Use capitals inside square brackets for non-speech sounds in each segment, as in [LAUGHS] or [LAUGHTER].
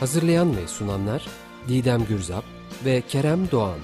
Hazırlayan ve sunanlar Didem Gürzap ve Kerem Doğan.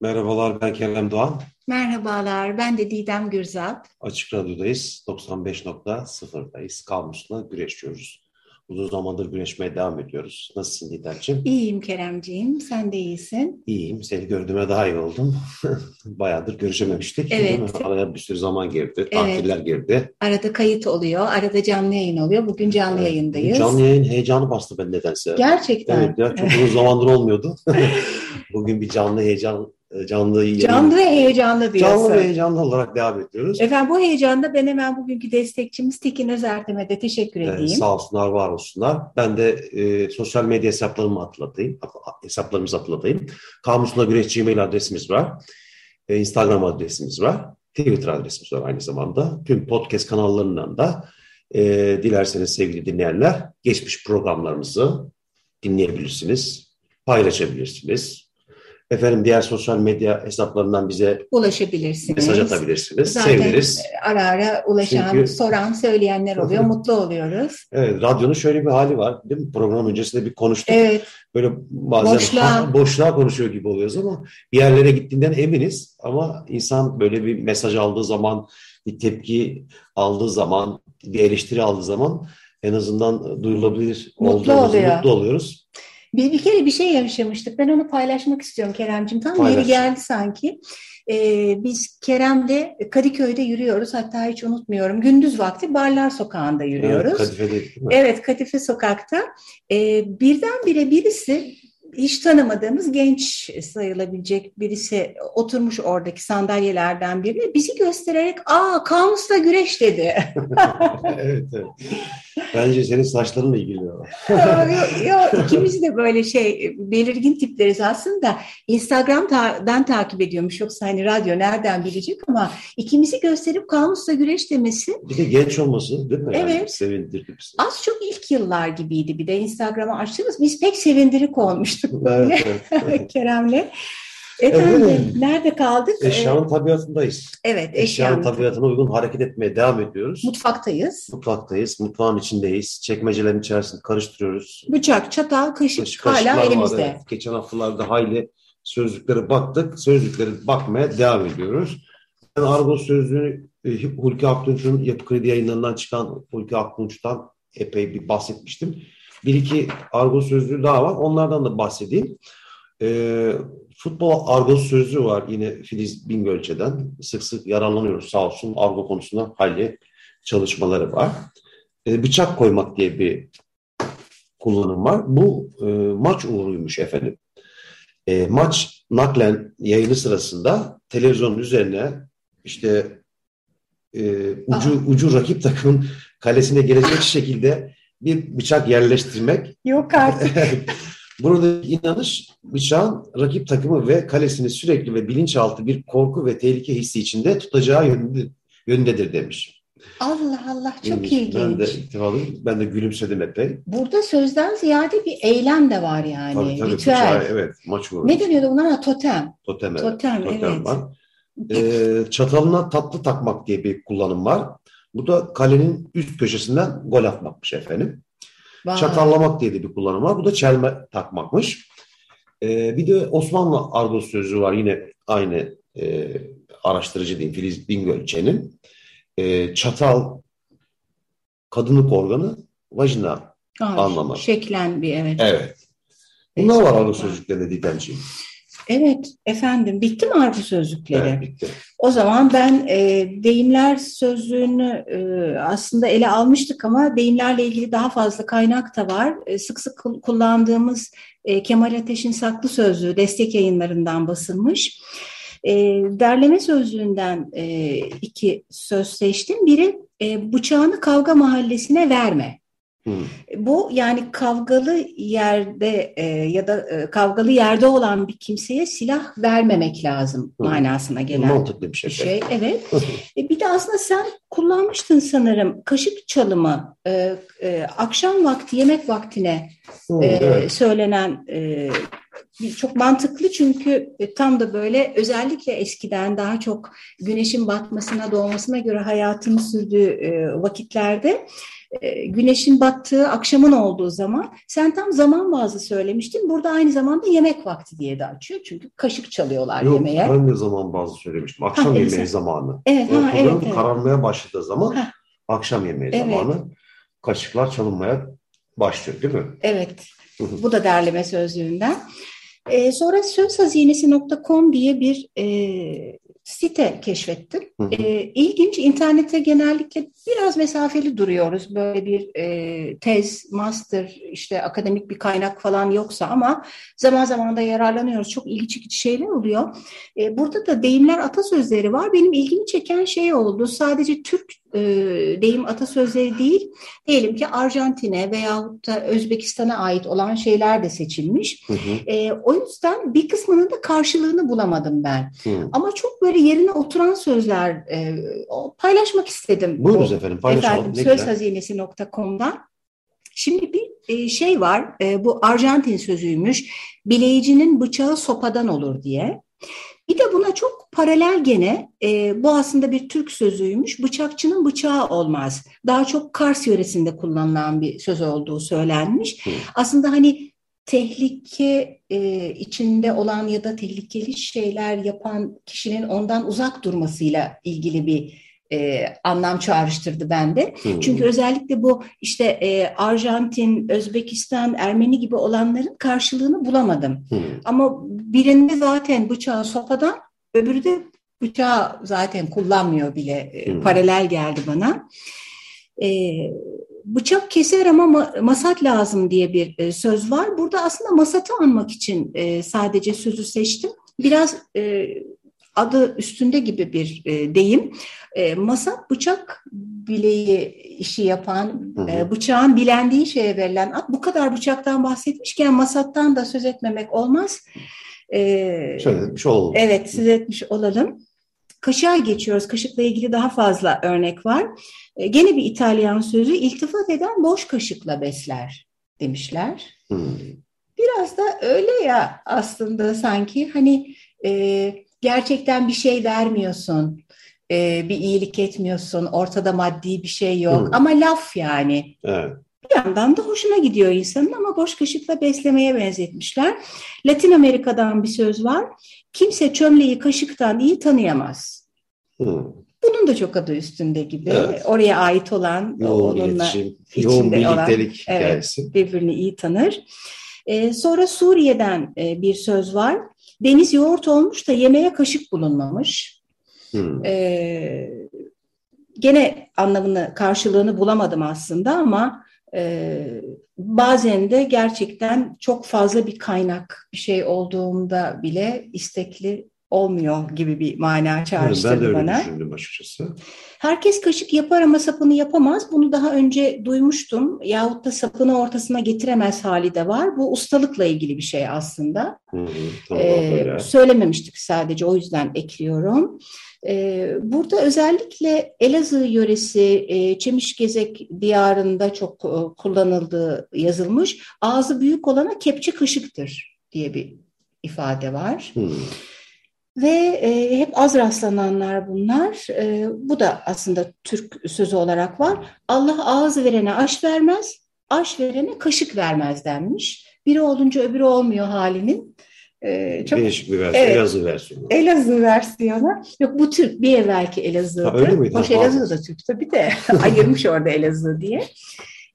Merhabalar ben Kerem Doğan. Merhabalar ben de Didem Gürzap. Açık Radyo'dayız. 95.0'dayız. Kalmus'la güreşiyoruz. Uzun zamandır güreşmeye devam ediyoruz. Nasılsın Didemciğim? İyiyim Keremciğim. Sen de iyisin. İyiyim. Seni gördüğüme daha iyi oldum. [LAUGHS] Bayağıdır görüşememiştik. Evet. Araya bir sürü zaman girdi. Tatiller evet. girdi. Arada kayıt oluyor. Arada canlı yayın oluyor. Bugün canlı evet. yayındayız. Canlı yayın heyecanı bastı ben nedense. Gerçekten. Evet ya çok uzun zamandır olmuyordu. [LAUGHS] Bugün bir canlı heyecan e, canlı Canlı ve heyecanlı diyorsun. Canlı ve heyecanlı olarak devam ediyoruz. Efendim bu heyecanda ben hemen bugünkü destekçimiz Tekin Özertem'e de teşekkür edeyim. Evet, sağ olsunlar, var olsunlar. Ben de e, sosyal medya hesaplarımı hatırlatayım. Hesaplarımızı hatırlatayım. Kamusla Güreş Gmail adresimiz var. E, Instagram adresimiz var. Twitter adresimiz var aynı zamanda. Tüm podcast kanallarından da e, dilerseniz sevgili dinleyenler geçmiş programlarımızı dinleyebilirsiniz, paylaşabilirsiniz Efendim diğer sosyal medya hesaplarından bize ulaşabilirsiniz. Mesaj atabilirsiniz. Zaten Seviniriz. ara ara ulaşan, Çünkü... soran, söyleyenler oluyor. mutlu oluyoruz. Evet, radyonun şöyle bir hali var. Değil mi? Program öncesinde bir konuştuk. Evet. Böyle bazen boşluğa. boşluğa konuşuyor gibi oluyoruz ama bir yerlere gittiğinden eminiz. Ama insan böyle bir mesaj aldığı zaman, bir tepki aldığı zaman, bir eleştiri aldığı zaman en azından duyulabilir mutlu oluyor. mutlu oluyoruz. Bir, bir kere bir şey yaşamıştık. Ben onu paylaşmak istiyorum Keremcim. Tam Paylaş. yeri geldi sanki. Ee, biz Kerem'le Kadıköy'de yürüyoruz. Hatta hiç unutmuyorum. Gündüz vakti Barlar Sokağı'nda yürüyoruz. Evet, Kadife değil mi? Evet, Kadife Sokak'ta. Ee, birdenbire birisi hiç tanımadığımız genç sayılabilecek birisi oturmuş oradaki sandalyelerden birine bizi göstererek aa kamusla güreş dedi. [LAUGHS] evet, evet. Bence senin saçlarınla ilgili o. yok, yok, [LAUGHS] ikimiz de böyle şey belirgin tipleriz aslında. Instagram'dan takip ediyormuş yoksa hani radyo nereden bilecek ama ikimizi gösterip kamusla güreş demesi. Bir de genç olması değil mi? Evet. Yani sevindirdi bizi. Az çok ilk yıllar gibiydi bir de Instagram'ı açtığımız biz pek sevindirik olmuştuk böyle evet. [LAUGHS] Kerem'le. Efendim evet. nerede kaldık? Eşyanın tabiatındayız. Evet. Eşyanın, eşyanın tabiatına uygun hareket etmeye devam ediyoruz. Mutfaktayız. Mutfaktayız. Mutfağın içindeyiz. Çekmecelerin içerisinde karıştırıyoruz. Bıçak, çatal, kaşık Kaşık, hala elimizde. Var, evet. Geçen haftalarda hayli sözlüklere baktık. Sözlükleri bakmaya devam ediyoruz. Ben Argos sözlüğü e, Hulki Aktunç'un Yapı Kredi yayınlarından çıkan Hulki Aktunç'tan epey bir bahsetmiştim. Bir iki Argos sözlüğü daha var. Onlardan da bahsedeyim. E, futbol argo sözlüğü var yine Filiz Bingölçe'den. Sık sık yararlanıyoruz sağ olsun argo konusunda hayli çalışmaları var. E, bıçak koymak diye bir kullanım var. Bu e, maç uğruymuş efendim. E, maç naklen yayını sırasında televizyonun üzerine işte e, ucu, ucu rakip takımın kalesine gelecek şekilde bir bıçak yerleştirmek. Yok artık. [LAUGHS] Burada inanış bıçağın rakip takımı ve kalesini sürekli ve bilinçaltı bir korku ve tehlike hissi içinde tutacağı yönde, yöndedir demiş. Allah Allah çok İlginç. ilginç. Ben de ittifalıyım. Ben de gülümsedim epey. Burada sözden ziyade bir eylem de var yani. Tabii tabii. Bıçağı, evet maç vurmuş. Ne deniyordu bunlar? totem. Totem, evet. Totem, totem evet. var. Ee, çatalına tatlı takmak diye bir kullanım var. Bu da kalenin üst köşesinden gol atmakmış efendim. Vay. Çatallamak diye de bir kullanım var. Bu da çelme takmakmış. Ee, bir de Osmanlı argos sözü var yine aynı e, araştırıcı diyeyim Filiz Bingölçe'nin. E, çatal kadınlık organı vajina Ay, anlamı. Şeklen bir evet. Evet. Bunlar var argos sözcüklerinde Didemciğim. Evet efendim bitti mi argo sözlükleri? Evet, bitti. O zaman ben e, deyimler sözlüğünü e, aslında ele almıştık ama deyimlerle ilgili daha fazla kaynak da var. E, sık sık kullandığımız e, Kemal Ateş'in Saklı Sözlüğü destek yayınlarından basılmış. E, derleme sözlüğünden e, iki söz seçtim. Biri e, bıçağını kavga mahallesine verme. Hmm. Bu yani kavgalı yerde e, ya da e, kavgalı yerde olan bir kimseye silah vermemek lazım hmm. manasına gelen Mantıklı bir şey. Bir şey evet. e, bir de aslında sen kullanmıştın sanırım kaşık çalımı e, e, akşam vakti yemek vaktine hmm, e, evet. söylenen e, çok mantıklı çünkü e, tam da böyle özellikle eskiden daha çok güneşin batmasına doğmasına göre hayatın sürdüğü e, vakitlerde güneşin battığı akşamın olduğu zaman sen tam zaman bazı söylemiştin. Burada aynı zamanda yemek vakti diye de açıyor. Çünkü kaşık çalıyorlar Yok, yemeğe. Ben de zaman bazı söylemiştim. Akşam ha, yemeği zamanı. Evet, ha, evet, evet. kararmaya başladığı zaman ha. akşam yemeği evet. zamanı kaşıklar çalınmaya başlıyor değil mi? Evet. Bu da derleme sözlüğünden. Ee, sonra sözhazinesi.com diye bir e, site keşfettim. Hı hı. E, ilginç, internete genellikle biraz mesafeli duruyoruz. Böyle bir e, tez, master, işte akademik bir kaynak falan yoksa ama zaman zaman da yararlanıyoruz. Çok ilgi çekici şeyler oluyor. E, burada da deyimler atasözleri var. Benim ilgimi çeken şey oldu. Sadece Türk e, deyim atasözleri değil, diyelim ki Arjantin'e veyahut da Özbekistan'a ait olan şeyler de seçilmiş. Hı hı. E, o yüzden bir kısmının da karşılığını bulamadım ben. Hı. Ama çok böyle yerine oturan sözler e, paylaşmak istedim. Buyurunuz o, efendim paylaşalım. Efendim, sözhazinesi.com'dan. Şimdi bir e, şey var, e, bu Arjantin sözüymüş, bileyicinin bıçağı sopadan olur diye. Bir de buna çok paralel gene e, bu aslında bir Türk sözüymüş. Bıçakçının bıçağı olmaz. Daha çok Kars yöresinde kullanılan bir söz olduğu söylenmiş. Hı. Aslında hani tehlike e, içinde olan ya da tehlikeli şeyler yapan kişinin ondan uzak durmasıyla ilgili bir e, anlam çağrıştırdı bende. Hmm. Çünkü özellikle bu işte e, Arjantin, Özbekistan, Ermeni gibi olanların karşılığını bulamadım. Hmm. Ama birinde zaten bıçağı sopadan, öbürü de bıçağı zaten kullanmıyor bile. Hmm. Paralel geldi bana. E, bıçak keser ama ma masat lazım diye bir e, söz var. Burada aslında masatı anmak için e, sadece sözü seçtim. Biraz e, adı üstünde gibi bir e, deyim. E, masat bıçak bileği işi yapan. E, bıçağın bilendiği şeye verilen at. Bu kadar bıçaktan bahsetmişken masattan da söz etmemek olmaz. E, söz etmiş olalım. Evet, söz etmiş olalım. Kaşığa geçiyoruz. Kaşıkla ilgili daha fazla örnek var. E, gene bir İtalyan sözü iltifat eden boş kaşıkla besler demişler. Hmm. Biraz da öyle ya aslında sanki hani e, gerçekten bir şey vermiyorsun, e, bir iyilik etmiyorsun, ortada maddi bir şey yok hmm. ama laf yani. Evet. Bir yandan da hoşuna gidiyor insanın ama boş kaşıkla beslemeye benzetmişler. Latin Amerika'dan bir söz var. Kimse çömleği kaşıktan iyi tanıyamaz. Hmm. Bunun da çok adı üstünde gibi. Evet. Oraya ait olan, yoğun onunla iletişim, yoğun birliktelik olan, hikayesi. Evet, birbirini iyi tanır. Ee, sonra Suriye'den e, bir söz var. Deniz yoğurt olmuş da yemeğe kaşık bulunmamış. Hmm. Ee, gene anlamını, karşılığını bulamadım aslında ama bazen de gerçekten çok fazla bir kaynak bir şey olduğunda bile istekli olmuyor gibi bir mana çağrıştırdı bana. Ben de öyle bana. düşündüm açıkçası. Herkes kaşık yapar ama sapını yapamaz. Bunu daha önce duymuştum. Yahut da sapını ortasına getiremez hali de var. Bu ustalıkla ilgili bir şey aslında. Hı hı, tamam, ee, söylememiştik sadece o yüzden ekliyorum. Ee, burada özellikle Elazığ yöresi e, Çemişgezek diyarında çok e, kullanıldığı yazılmış. Ağzı büyük olana kepçe kaşıktır diye bir ifade var. Hmm. Ve e, hep az rastlananlar bunlar. E, bu da aslında Türk sözü olarak var. Allah ağız verene aş vermez, aş verene kaşık vermez denmiş. Biri olunca öbürü olmuyor halinin. E, çok, Değişik bir versiyon, evet, Elazığ versiyonu. Elazığ versiyonu. Yok bu Türk, bir evvelki Elazığ'dı. Ha, öyle miydi? Hoş Elazığ da Türk tabii de [LAUGHS] ayırmış orada Elazığ diye.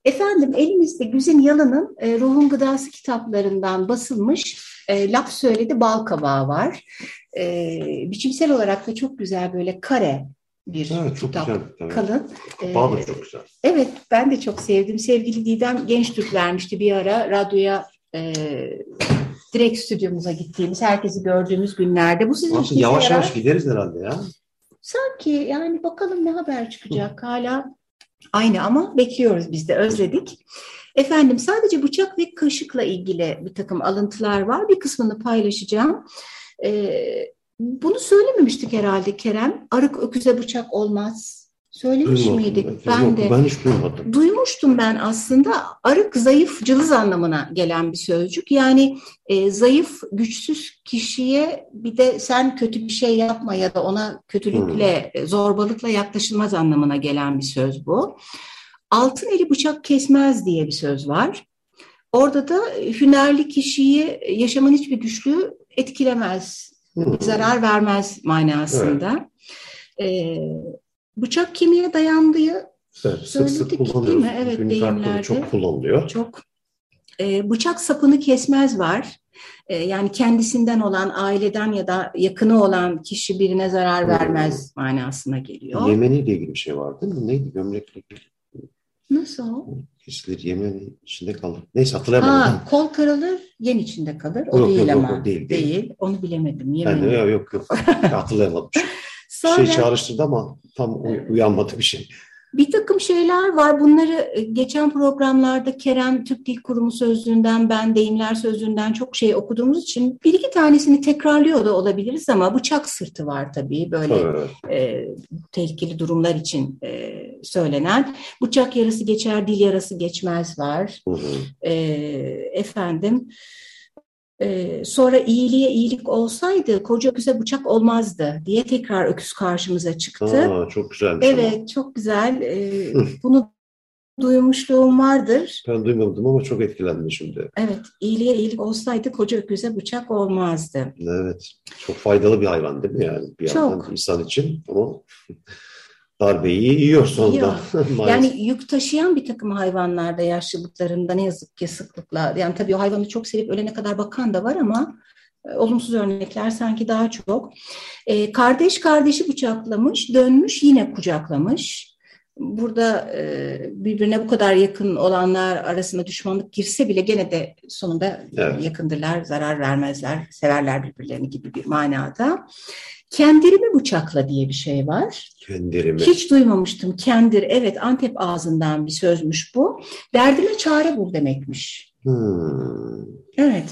Efendim elimizde Güzin Yalın'ın e, Ruhun Gıdası kitaplarından basılmış e, laf söyledi bal kabağı var. E, biçimsel olarak da çok güzel böyle kare bir Evet, çok kitap. güzel. Evet. Kalın. E, Bağ da çok güzel. Evet, ben de çok sevdim. Sevgili Didem Genç Türk vermişti bir ara radyoya e, direkt stüdyomuza gittiğimiz, herkesi gördüğümüz günlerde. Bu sizin Aslında işinize yavaş yarar. yavaş gideriz herhalde ya. Sanki yani bakalım ne haber çıkacak hala aynı ama bekliyoruz biz de özledik. Efendim sadece bıçak ve kaşıkla ilgili bir takım alıntılar var. Bir kısmını paylaşacağım. Ee, bunu söylememiştik herhalde Kerem. Arık öküze bıçak olmaz. Söylemiş Duymadım. miydik? Ben de. Ben hiç duymadım. Duymuştum ben aslında arık zayıf cılız anlamına gelen bir sözcük. Yani e, zayıf güçsüz kişiye bir de sen kötü bir şey yapma ya da ona kötülükle e, zorbalıkla yaklaşılmaz anlamına gelen bir söz bu. Altın eli bıçak kesmez diye bir söz var. Orada da hünerli kişiyi yaşamın hiçbir güçlüğü etkilemez, Hı. zarar vermez manasında. E, bıçak kemiğe dayandığı Evet, sık sık değil mi? Evet, Günlük deyimlerde. çok kullanılıyor. çok e, bıçak sapını kesmez var. E, yani kendisinden olan, aileden ya da yakını olan kişi birine zarar Hmm. vermez manasına geliyor. Yemeni ile ilgili bir şey var değil mi? Neydi? Gömlekle ilgili. Nasıl o? Kesilir, Yemeni içinde kalır. Neyse hatırlayamadım. Ha, kol karalır, yen içinde kalır. O Yok, değil yok, yok, ama. o değil, değil. Onu bilemedim. De yok yok. yok. [LAUGHS] hatırlayamadım. Bir Sonra şey çağrıştırdı ama tam uy- uyanmadı bir şey. bir takım şeyler var. Bunları e, geçen programlarda Kerem Türk Dil Kurumu sözlüğünden, ben deyimler sözlüğünden çok şey okuduğumuz için bir iki tanesini tekrarlıyor da olabiliriz ama bıçak sırtı var tabii böyle Evet. e, tehlikeli durumlar için e, söylenen. Bıçak yarası geçer, dil yarası geçmez var. Hı hı. E, efendim e, sonra iyiliğe iyilik olsaydı koca öküze bıçak olmazdı diye tekrar öküz karşımıza çıktı. Aa, çok güzelmiş ama. Evet, çok güzel. Ee, [LAUGHS] bunu duymuşluğum vardır. Ben duymadım ama çok etkilendim şimdi. Evet, iyiliğe iyilik olsaydı koca öküze bıçak olmazdı. Evet. Çok faydalı bir hayvan değil mi yani? Bir Çok. yandan insan için ama [LAUGHS] darbeyi yiyor sonunda. [LAUGHS] Maalesef. Yani yük taşıyan bir takım hayvanlarda yaşlılıklarında ne yazık ki sıklıkla, yani tabii o hayvanı çok sevip ölene kadar bakan da var ama e, olumsuz örnekler sanki daha çok. E, kardeş kardeşi bıçaklamış, dönmüş yine kucaklamış. Burada e, birbirine bu kadar yakın olanlar arasında düşmanlık girse bile gene de sonunda Evet. yakındırlar, zarar vermezler, severler birbirlerini gibi bir manada. Kendirimi bıçakla diye bir şey var. Kendirimi. Hiç duymamıştım. Kendir, evet Antep ağzından bir sözmüş bu. Derdime çare bul demekmiş. Hmm. Evet.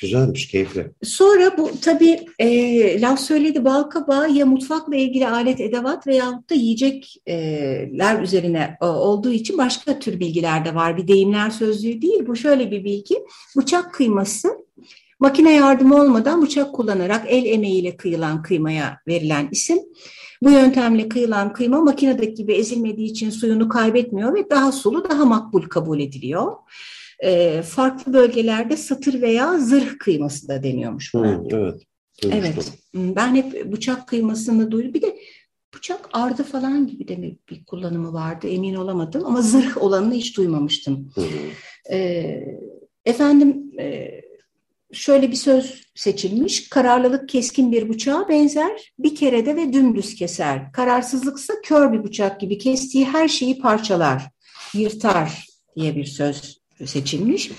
Güzelmiş, keyifli. Sonra bu tabii e, laf söyledi bal kabağı ya mutfakla ilgili alet edevat veyahut da yiyecekler üzerine e, olduğu için başka tür bilgiler de var. Bir deyimler sözlüğü değil. Bu şöyle bir bilgi. Bıçak kıyması makine yardımı olmadan bıçak kullanarak el emeğiyle kıyılan kıymaya verilen isim. Bu yöntemle kıyılan kıyma makinedeki gibi ezilmediği için suyunu kaybetmiyor ve daha sulu, daha makbul kabul ediliyor. E, farklı bölgelerde satır veya zırh kıyması da deniyormuş buna. Hmm, evet. duymuştum. Evet. Ben hep bıçak kıymasını duydum. Bir de bıçak ardı falan gibi de bir kullanımı vardı emin olamadım ama zırh olanını hiç duymamıştım. Hı hı. Ee, efendim e, şöyle bir söz seçilmiş. Kararlılık keskin bir bıçağa benzer. Bir kerede ve dümdüz keser. Kararsızlıksa kör bir bıçak gibi kestiği her şeyi parçalar, yırtar diye bir söz seçilmiş.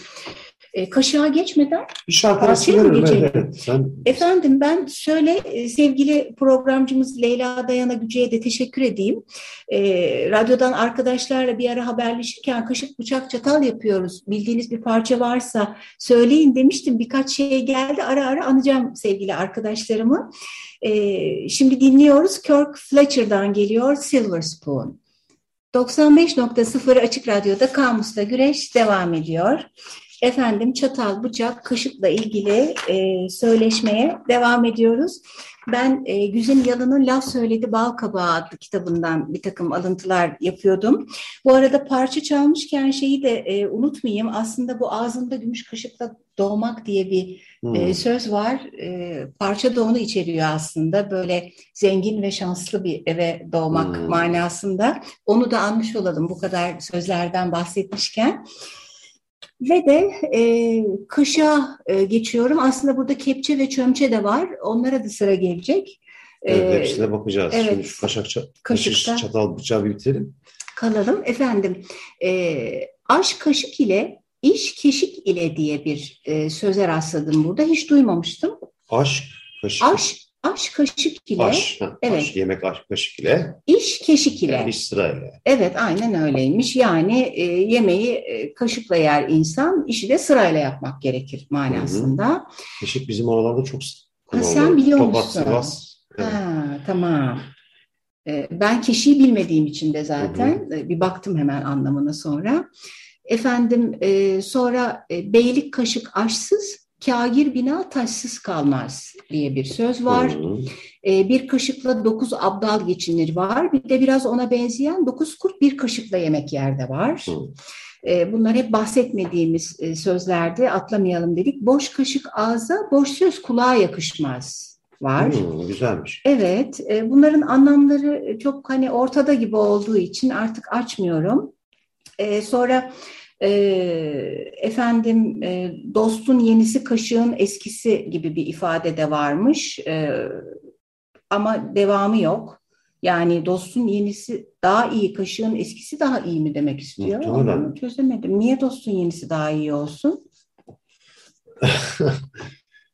E, kaşığa geçmeden Bir şarkı mı geçelim? evet. Sen Efendim ben şöyle e, sevgili programcımız Leyla Dayana Güce'ye de teşekkür edeyim. E, radyodan arkadaşlarla bir ara haberleşirken kaşık bıçak çatal yapıyoruz. Bildiğiniz bir parça varsa söyleyin demiştim. Birkaç şey geldi ara ara anacağım sevgili arkadaşlarımı. E, şimdi dinliyoruz Kirk Fletcher'dan geliyor Silver Spoon. 95.0 Açık Radyo'da Kamus'ta Güreş devam ediyor. Efendim çatal, bıçak, kaşıkla ilgili e, söyleşmeye devam ediyoruz. Ben e, Güzin Yalın'ın Laf Söyledi Bal Kabağı adlı kitabından bir takım alıntılar yapıyordum. Bu arada parça çalmışken şeyi de e, unutmayayım. Aslında bu ağzında gümüş kaşıkla doğmak diye bir Hmm. e, söz var. E, parça da onu içeriyor aslında. Böyle zengin ve şanslı bir eve doğmak Hmm. manasında. Onu da anmış olalım bu kadar sözlerden bahsetmişken. Ve de e, kışa e, geçiyorum. Aslında burada kepçe ve çömçe de var. Onlara da sıra gelecek. Evet, ee, hepsine bakacağız. Evet, Şimdi şu kaşık, kaşık çatal bıçağı bir bitirelim. Kalalım. Efendim, e, aş kaşık ile iş keşik ile diye bir e, söze rastladım burada. Hiç duymamıştım. Aş kaşık. Aş, aş kaşık ile. Aş, ha, evet. aş yemek aş kaşık ile. İş keşik ile. Yani iş sırayla. Evet aynen öyleymiş. Yani e, yemeği e, kaşıkla yer insan, işi de sırayla yapmak gerekir manasında. Hı hı. Keşik bizim oralarda çok Ha, sen biliyor Topat, musun? Sivas. Evet. Ha, tamam. E, ben keşiği bilmediğim için de zaten hı hı. E, bir baktım hemen anlamına sonra. Efendim e, sonra e, beylik kaşık aşsız, kagir bina taşsız kalmaz diye bir söz var. E, bir kaşıkla dokuz abdal geçinir var. Bir de biraz ona benzeyen dokuz kurt bir kaşıkla yemek yerde var. E, bunlar hep bahsetmediğimiz e, sözlerde atlamayalım dedik. Boş kaşık ağza, boş söz kulağa yakışmaz var. Hmm, güzelmiş. Evet, e, bunların anlamları çok hani ortada gibi olduğu için artık açmıyorum. E, sonra e, efendim e, dostun yenisi kaşığın eskisi gibi bir ifade de varmış. E, ama devamı yok. Yani dostun yenisi daha iyi, kaşığın eskisi daha iyi mi demek istiyor? Onu çözemedim. Niye dostun yenisi daha iyi olsun? [LAUGHS]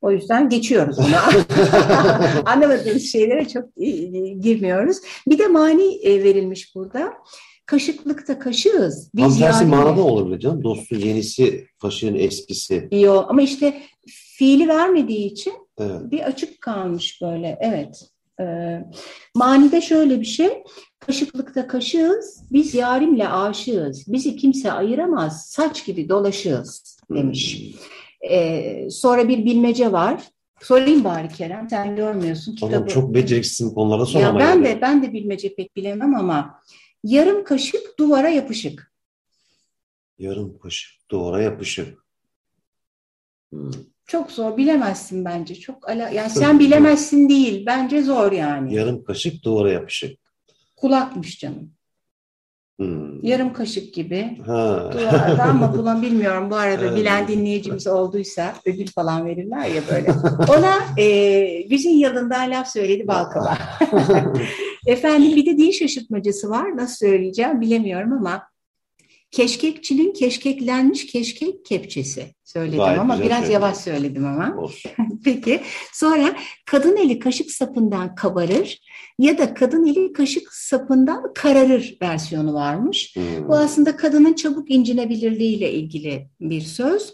O yüzden geçiyoruz onu. [LAUGHS] [LAUGHS] Anlamadığımız şeylere çok girmiyoruz. Bir de mani e, verilmiş burada. Kaşıklıkta kaşığız. Biz Tam tersi yani... manada olabilir canım. Dostun yenisi, kaşığın eskisi. Yok ama işte fiili vermediği için evet. bir açık kalmış böyle. Evet. Ee, manide şöyle bir şey. Kaşıklıkta kaşığız, biz yarimle aşığız. Bizi kimse ayıramaz, saç gibi dolaşığız demiş. Hmm. Ee, sonra bir bilmece var. Sorayım bari Kerem, sen görmüyorsun kitabı. Tamam, çok beceriksizsin konulara sormaya. Ya ben de ben de bilmece pek bilemem ama Yarım kaşık duvara yapışık. Yarım kaşık duvara yapışık. Hmm. Çok zor bilemezsin bence. Çok ala yani sen bilemezsin değil. Bence zor yani. Yarım kaşık duvara yapışık. Kulakmış canım. Hmm. Yarım kaşık gibi. Ha. Duvarda ama [LAUGHS] bulan bilmiyorum. Bu arada bilen dinleyicimiz olduysa ödül falan verirler ya böyle. [LAUGHS] Ona e, güzin yılından laf söyledi Balkaba. [LAUGHS] Efendim bir de dil şaşırtmacası var. Nasıl söyleyeceğim bilemiyorum ama keşkekçinin keşkeklenmiş keşkek kepçesi söyledim Gayet ama biraz söyledim. yavaş söyledim ama. [LAUGHS] Peki sonra kadın eli kaşık sapından kabarır ya da kadın eli kaşık sapından kararır versiyonu varmış. Hmm. Bu aslında kadının çabuk incinebilirliğiyle ilgili bir söz.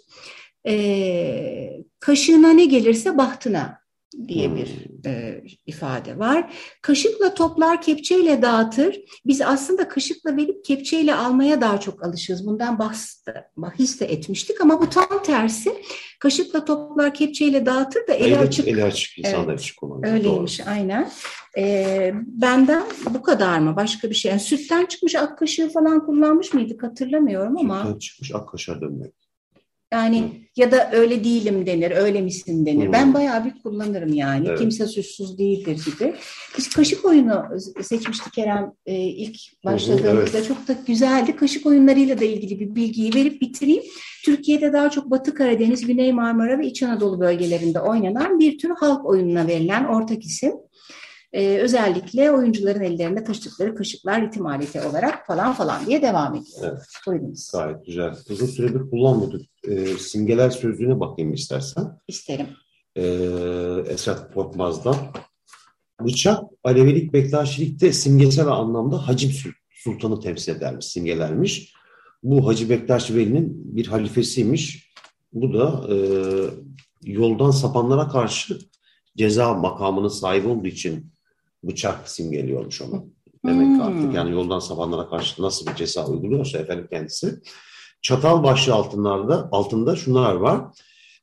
Ee, kaşığına ne gelirse bahtına diye bir hmm. e, ifade var. Kaşıkla toplar, kepçeyle dağıtır. Biz aslında kaşıkla verip kepçeyle almaya daha çok alışığız. Bundan bahs, bahis de etmiştik ama bu tam tersi. Kaşıkla toplar, kepçeyle dağıtır da eli evet, açık. Eli açık, insanlar evet, açık olan. Öyleymiş, doğru. aynen. E, benden bu kadar mı? Başka bir şey. Yani sütten çıkmış ak kaşığı falan kullanmış mıydık hatırlamıyorum ama. Sütten çıkmış ak kaşığa dönmek. Yani ya da öyle değilim denir, öyle misin denir. Ben bayağı bir kullanırım yani. Evet. Kimse suçsuz değildir gibi. Biz kaşık oyunu seçmiştik Kerem e, ilk başladığımızda. Evet. Çok da güzeldi. Kaşık oyunlarıyla da ilgili bir bilgiyi verip bitireyim. Türkiye'de daha çok Batı Karadeniz, Güney Marmara ve İç Anadolu bölgelerinde oynanan bir tür halk oyununa verilen ortak isim. Ee, özellikle oyuncuların ellerinde taşıdıkları kaşıklar ritim aleti olarak falan falan diye devam ediyor. Evet. Buyurunuz. Gayet güzel. Uzun süredir kullanmadık. Ee, simgeler sözlüğüne bakayım istersen. İsterim. Ee, Esat Korkmaz'dan. Bıçak Alevilik Bektaşilikte simgesel anlamda Hacim Sultan'ı temsil edermiş, simgelermiş. Bu Hacı Bektaş Veli'nin bir halifesiymiş. Bu da e, yoldan sapanlara karşı ceza makamının sahibi olduğu için bıçak simgeliyormuş onu. Demek hmm. artık yani yoldan sapanlara karşı nasıl bir ceza uyguluyorsa efendim kendisi. Çatal başlı altınlarda altında şunlar var.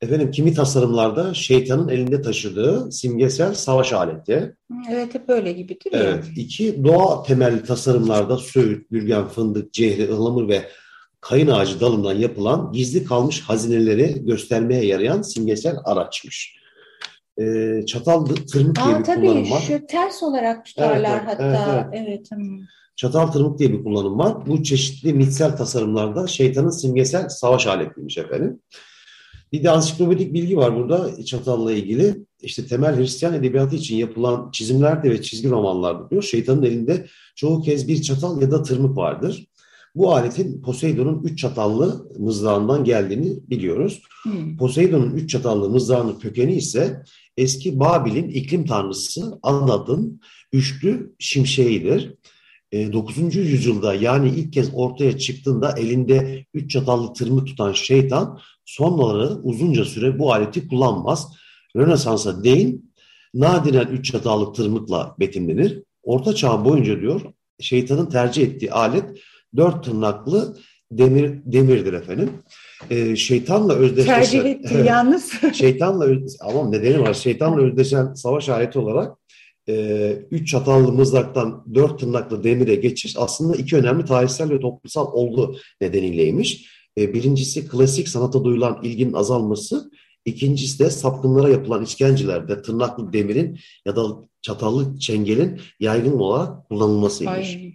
Efendim kimi tasarımlarda şeytanın elinde taşıdığı simgesel savaş aleti. Evet hep öyle gibidir ya. Evet. İki doğa temelli tasarımlarda söğüt, gülgen, fındık, cehri, ıhlamur ve kayın ağacı dalından yapılan gizli kalmış hazineleri göstermeye yarayan simgesel araçmış. E, çatal tırmık diye Aa, bir tabii, kullanım var. şu ters olarak tutarlar Evet, evet, hatta. evet, Evet, hmm. Çatal tırmık diye bir kullanım var. Bu çeşitli mitsel tasarımlarda şeytanın simgesel savaş aletiymiş efendim. Bir de ansiklopedik bilgi var burada çatalla ilgili. İşte temel Hristiyan edebiyatı için yapılan çizimlerde ve çizgi romanlarda diyor şeytanın elinde çoğu kez bir çatal ya da tırmık vardır. Bu aletin Poseidon'un üç çatallı mızrağından geldiğini biliyoruz. Hmm. Poseidon'un üç çatallı mızrağının kökeni ise eski Babil'in iklim tanrısı Anad'ın üçlü şimşeğidir. E, 9. yüzyılda yani ilk kez ortaya çıktığında elinde üç çatallı tırmık tutan şeytan sonları uzunca süre bu aleti kullanmaz. Rönesans'a değin nadiren üç çatallı tırmıkla betimlenir. Orta çağ boyunca diyor şeytanın tercih ettiği alet dört tırnaklı demir demirdir efendim. E, şeytanla özdeşleşen Tercih [LAUGHS] etti yalnız. [LAUGHS] şeytanla ama nedeni var. Şeytanla özdeşen savaş aleti olarak e, üç çatallı mızraktan dört tırnaklı demire geçiş aslında iki önemli tarihsel ve toplumsal olgu nedeniyleymiş. E, birincisi klasik sanata duyulan ilginin azalması, ikincisi de sapkınlara yapılan işkencelerde tırnaklı demirin ya da çatallı çengelin yaygın olarak kullanılmasıymış. Ay,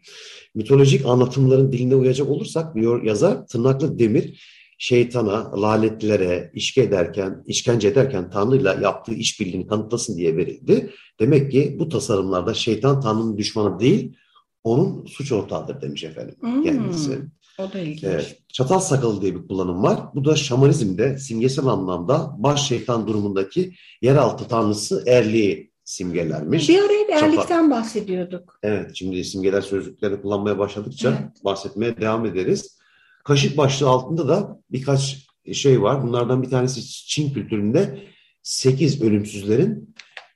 Mitolojik anlatımların diline uyacak olursak diyor yazar tırnaklı demir şeytana, lanetlere, işke ederken, işkence ederken Tanrı'yla yaptığı işbirliğini kanıtlasın diye verildi. Demek ki bu tasarımlarda şeytan Tanrı'nın düşmanı değil, onun suç ortağıdır demiş efendim Hmm. kendisi. o da ilginç. Evet, çatal sakalı diye bir kullanım var. Bu da şamanizmde simgesel anlamda baş şeytan durumundaki yeraltı tanrısı Erliği simgelermiş. Bir ara hep erlikten bahsediyorduk. Evet, şimdi simgeler sözlüklerini kullanmaya başladıkça Evet. bahsetmeye devam ederiz. Kaşık başlığı altında da birkaç şey var. Bunlardan bir tanesi Çin kültüründe 8 ölümsüzlerin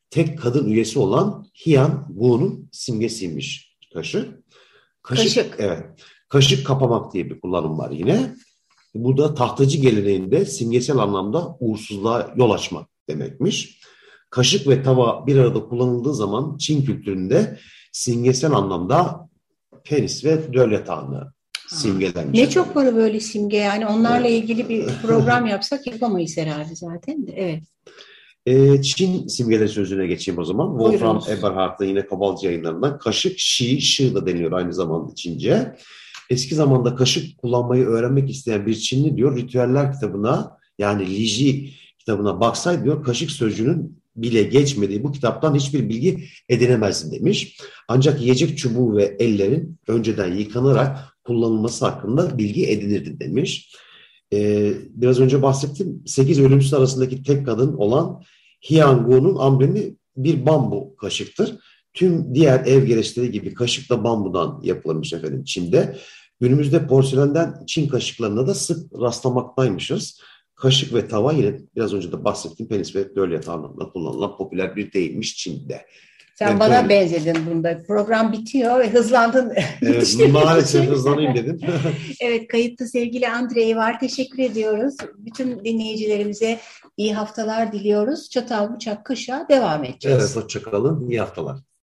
tek kadın üyesi olan Hian Gu'nun simgesiymiş kaşık. Kaşık. Evet. Kaşık kapamak diye bir kullanım var yine. Bu da tahtacı geleneğinde simgesel anlamda uğursuzluğa yol açmak demekmiş. Kaşık ve tava bir arada kullanıldığı zaman Çin kültüründe simgesel anlamda penis ve döl yatağını simgelenmiş. Ne çok var böyle simge yani onlarla Evet. ilgili bir program yapsak yapamayız herhalde zaten de. Evet. Ee, Çin simgeleri sözüne geçeyim o zaman. Wolfram Buyurunuz. Eberhard'ın yine Kabalcı yayınlarından kaşık, şi, şı da deniyor aynı zamanda Çince. Eski zamanda kaşık kullanmayı öğrenmek isteyen bir Çinli diyor ritüeller kitabına yani Liji kitabına baksaydı diyor kaşık sözcüğünün bile geçmediği bu kitaptan hiçbir bilgi edinemezsin demiş. Ancak yiyecek çubuğu ve ellerin önceden yıkanarak kullanılması hakkında bilgi edinirdi demiş. Ee, biraz önce bahsettim. 8 ölümsüz arasındaki tek kadın olan Hiangu'nun amblemi bir bambu kaşıktır. Tüm diğer ev gereçleri gibi kaşık da bambudan yapılmış efendim Çin'de. Günümüzde porselenden Çin kaşıklarına da sık rastlamaktaymışız. Kaşık ve tava yine biraz önce de bahsettiğim penis ve döl yatağı anlamında kullanılan popüler bir deyimmiş Çin'de. Sen Evet, bana öyle. benzedin bunda. Program bitiyor ve hızlandın. Evet, [LAUGHS] Yetiştirmek maalesef için. hızlanayım dedim. [LAUGHS] Evet kayıtta sevgili Andrei var. Teşekkür ediyoruz. Bütün dinleyicilerimize iyi haftalar diliyoruz. Çatal Bıçak Kışa devam edeceğiz. evet, hoşçakalın. İyi haftalar.